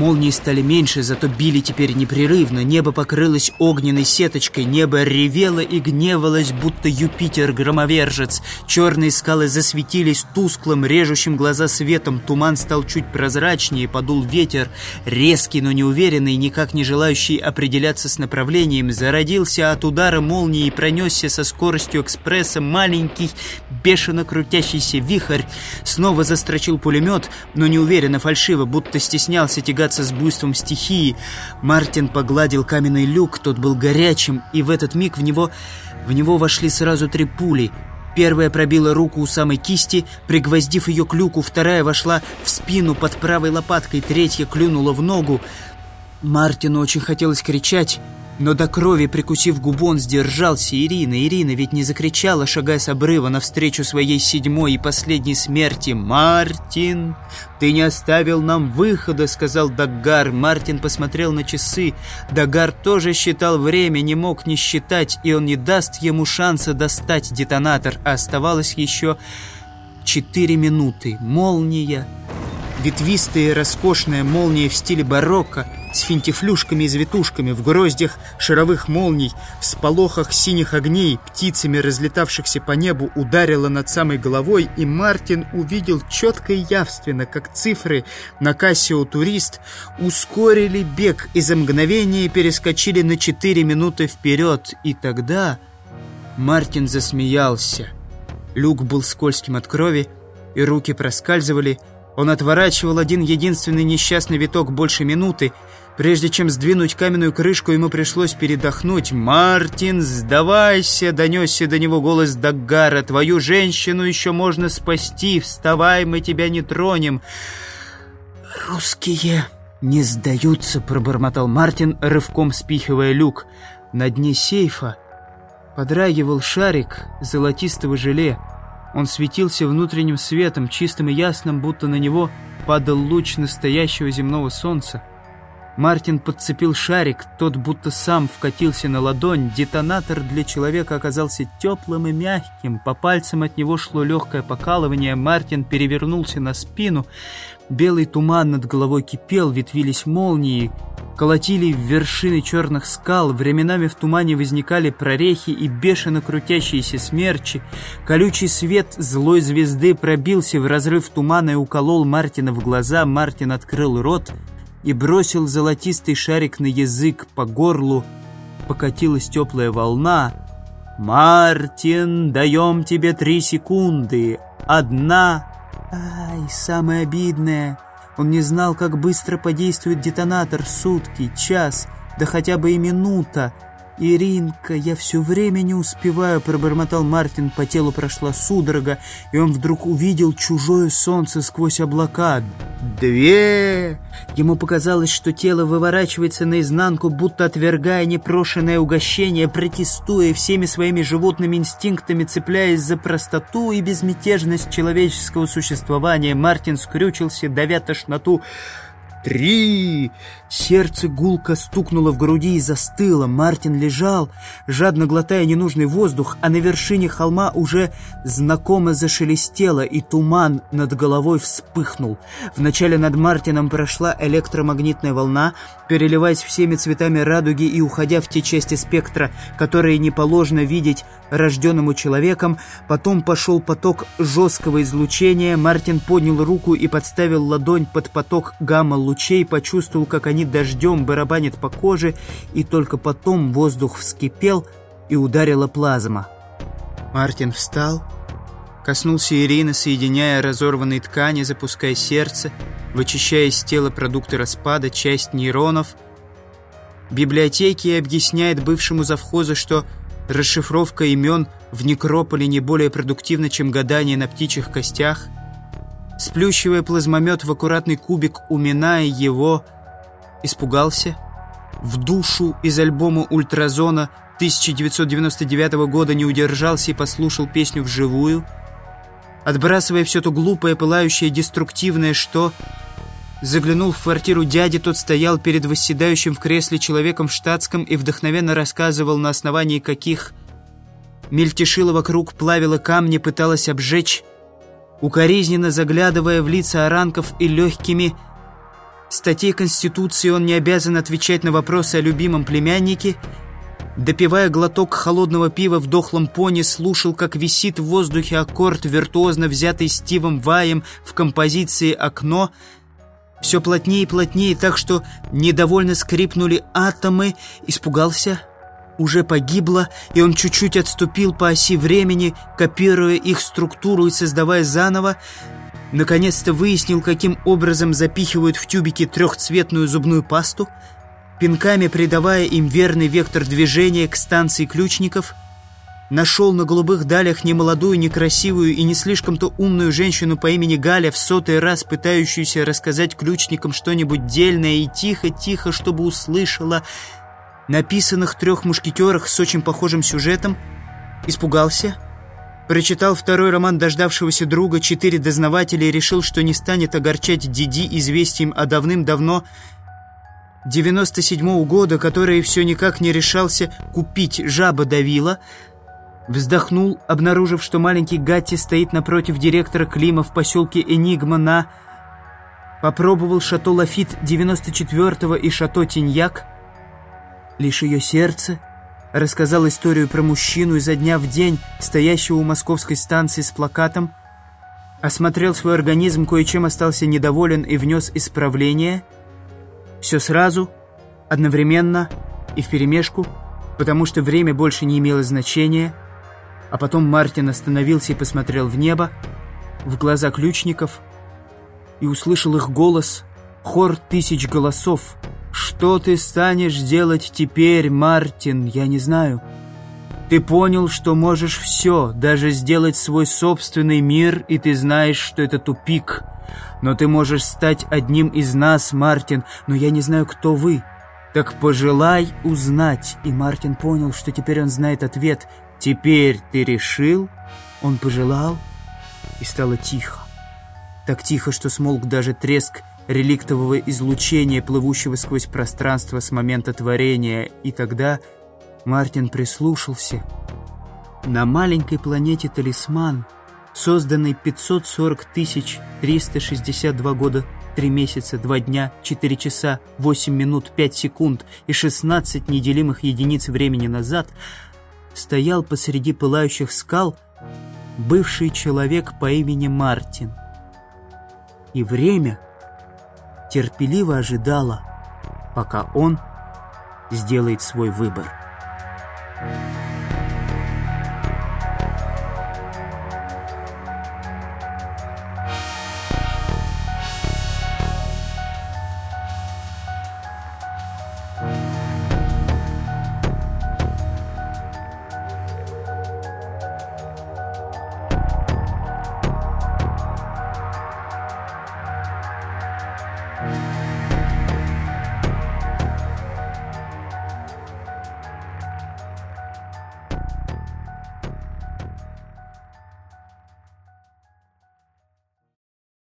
Молнии стали меньше, зато били теперь непрерывно. Небо покрылось огненной сеточкой, небо ревело и гневалось, будто Юпитер-громовержец. Черные скалы засветились тусклым, режущим глаза светом. Туман стал чуть прозрачнее, подул ветер, резкий, но неуверенный, никак не желающий определяться с направлением. Зародился от удара молнии и пронесся со скоростью экспресса маленький, бешено крутящийся вихрь. Снова застрочил пулемет, но неуверенно, фальшиво, будто стеснялся тягаться тягаться с буйством стихии. Мартин погладил каменный люк, тот был горячим, и в этот миг в него, в него вошли сразу три пули. Первая пробила руку у самой кисти, пригвоздив ее к люку, вторая вошла в спину под правой лопаткой, третья клюнула в ногу. Мартину очень хотелось кричать, но до крови, прикусив губу, он сдержался. Ирина, Ирина ведь не закричала, шагая с обрыва навстречу своей седьмой и последней смерти. «Мартин, ты не оставил нам выхода», — сказал Даггар. Мартин посмотрел на часы. Даггар тоже считал время, не мог не считать, и он не даст ему шанса достать детонатор. А оставалось еще четыре минуты. Молния, ветвистая роскошная молния в стиле барокко — с финтифлюшками и завитушками, в гроздях шаровых молний, в сполохах синих огней, птицами, разлетавшихся по небу, ударила над самой головой, и Мартин увидел четко и явственно, как цифры на Кассио Турист ускорили бег и за мгновение перескочили на 4 минуты вперед, и тогда Мартин засмеялся. Люк был скользким от крови, и руки проскальзывали, он отворачивал один единственный несчастный виток больше минуты, Прежде чем сдвинуть каменную крышку, ему пришлось передохнуть. «Мартин, сдавайся!» — донесся до него голос Даггара. «Твою женщину еще можно спасти! Вставай, мы тебя не тронем!» «Русские не сдаются!» — пробормотал Мартин, рывком спихивая люк. На дне сейфа подрагивал шарик золотистого желе. Он светился внутренним светом, чистым и ясным, будто на него падал луч настоящего земного солнца. Мартин подцепил шарик, тот будто сам вкатился на ладонь. Детонатор для человека оказался теплым и мягким. По пальцам от него шло легкое покалывание. Мартин перевернулся на спину. Белый туман над головой кипел, ветвились молнии. Колотили в вершины черных скал, временами в тумане возникали прорехи и бешено крутящиеся смерчи. Колючий свет злой звезды пробился в разрыв тумана и уколол Мартина в глаза. Мартин открыл рот — и бросил золотистый шарик на язык по горлу. Покатилась теплая волна. «Мартин, даем тебе три секунды. Одна...» «Ай, самое обидное...» Он не знал, как быстро подействует детонатор. Сутки, час, да хотя бы и минута. «Иринка, я все время не успеваю», — пробормотал Мартин. По телу прошла судорога, и он вдруг увидел чужое солнце сквозь облака. «Две!» Ему показалось, что тело выворачивается наизнанку, будто отвергая непрошенное угощение, протестуя всеми своими животными инстинктами, цепляясь за простоту и безмятежность человеческого существования. Мартин скрючился, давя тошноту. «Три!» Сердце гулко стукнуло в груди и застыло. Мартин лежал, жадно глотая ненужный воздух, а на вершине холма уже знакомо зашелестело, и туман над головой вспыхнул. Вначале над Мартином прошла электромагнитная волна, переливаясь всеми цветами радуги и уходя в те части спектра, которые не положено видеть рожденному человеком. Потом пошел поток жесткого излучения. Мартин поднял руку и подставил ладонь под поток гамма-лучей, почувствовал, как они дождем барабанят по коже, и только потом воздух вскипел и ударила плазма. Мартин встал, коснулся Ирины, соединяя разорванные ткани, запуская сердце, вычищая из тела продукты распада, часть нейронов. В библиотеке объясняет бывшему завхозу, что расшифровка имен в некрополе не более продуктивна, чем гадание на птичьих костях. Сплющивая плазмомет в аккуратный кубик, уминая его, испугался. В душу из альбома «Ультразона» 1999 года не удержался и послушал песню вживую. Отбрасывая все то глупое, пылающее, деструктивное «что», Заглянул в квартиру дяди, тот стоял перед восседающим в кресле человеком в штатском и вдохновенно рассказывал, на основании каких мельтешила вокруг, плавила камни, пыталась обжечь, укоризненно заглядывая в лица оранков и легкими, статей Конституции он не обязан отвечать на вопросы о любимом племяннике, допивая глоток холодного пива в дохлом пони, слушал, как висит в воздухе аккорд, виртуозно взятый Стивом Ваем в композиции «Окно», все плотнее и плотнее, так что недовольно скрипнули атомы, испугался, уже погибло, и он чуть-чуть отступил по оси времени, копируя их структуру и создавая заново, наконец-то выяснил, каким образом запихивают в тюбики трехцветную зубную пасту, пинками придавая им верный вектор движения к станции ключников – нашел на голубых далях немолодую, некрасивую и не слишком-то умную женщину по имени Галя, в сотый раз пытающуюся рассказать ключникам что-нибудь дельное и тихо-тихо, чтобы услышала, написанных трех мушкетерах с очень похожим сюжетом, испугался, прочитал второй роман дождавшегося друга «Четыре дознавателя» и решил, что не станет огорчать Диди известием о давным-давно 97-го года, который все никак не решался купить «Жаба давила», Вздохнул, обнаружив, что маленький Гатти стоит напротив директора Клима в поселке Энигма на... Попробовал шато Лафит 94-го и шато Тиньяк. Лишь ее сердце рассказал историю про мужчину изо дня в день, стоящего у московской станции с плакатом, осмотрел свой организм, кое-чем остался недоволен и внес исправление. Все сразу, одновременно и вперемешку, потому что время больше не имело значения — а потом Мартин остановился и посмотрел в небо, в глаза ключников, и услышал их голос, хор тысяч голосов. «Что ты станешь делать теперь, Мартин? Я не знаю. Ты понял, что можешь все, даже сделать свой собственный мир, и ты знаешь, что это тупик. Но ты можешь стать одним из нас, Мартин, но я не знаю, кто вы». «Так пожелай узнать». И Мартин понял, что теперь он знает ответ. «Теперь ты решил?» Он пожелал, и стало тихо. Так тихо, что смолк даже треск реликтового излучения, плывущего сквозь пространство с момента творения, и тогда Мартин прислушался. На маленькой планете Талисман, созданной 540 362 года 3 месяца, 2 дня, 4 часа, 8 минут, 5 секунд и 16 неделимых единиц времени назад – стоял посреди пылающих скал бывший человек по имени Мартин. И время терпеливо ожидало, пока он сделает свой выбор. Bye.